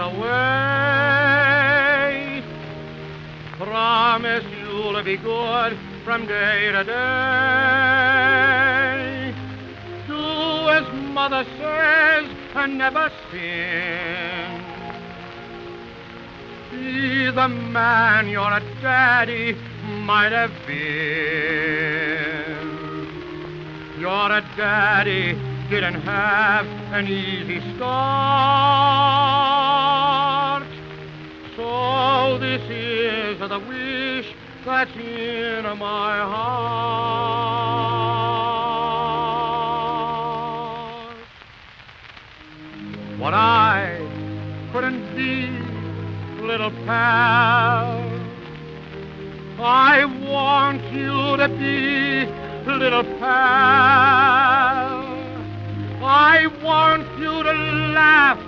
away. Promise you'll be good from day to day. Do as mother says and never sin. Be the man your daddy might have been. You're a daddy didn't have an easy start. So this is the wish that's in my heart. What I couldn't be, little pal, I want you to be, little pal. I want you to laugh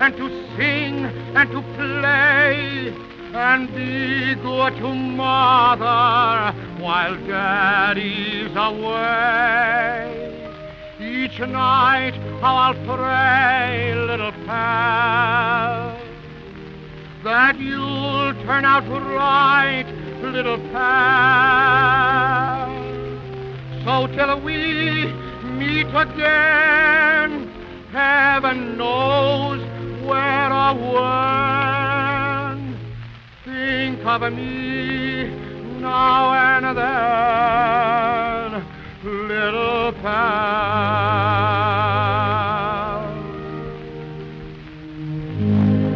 and to sing and to play and be good to mother while daddy's away. Each night how I'll pray, little pal, that you'll turn out right, little pal. So till we meet again, heaven knows where or when. Think of me now and then, little pal.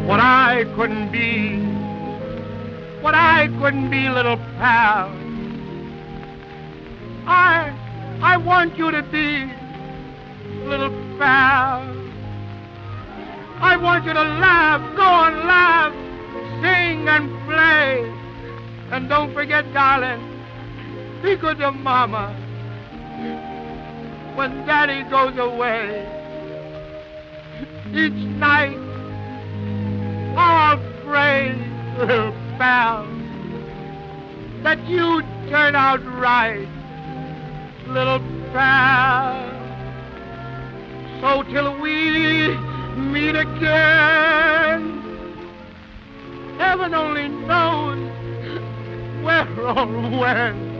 What I couldn't be, what I couldn't be, little pal. I, I want you to be, little I want you to laugh, go and laugh, sing and play. And don't forget, darling, be good to Mama when Daddy goes away. Each night, I'll pray, little pal, that you turn out right, little pal. So till we meet again, heaven only knows where or when.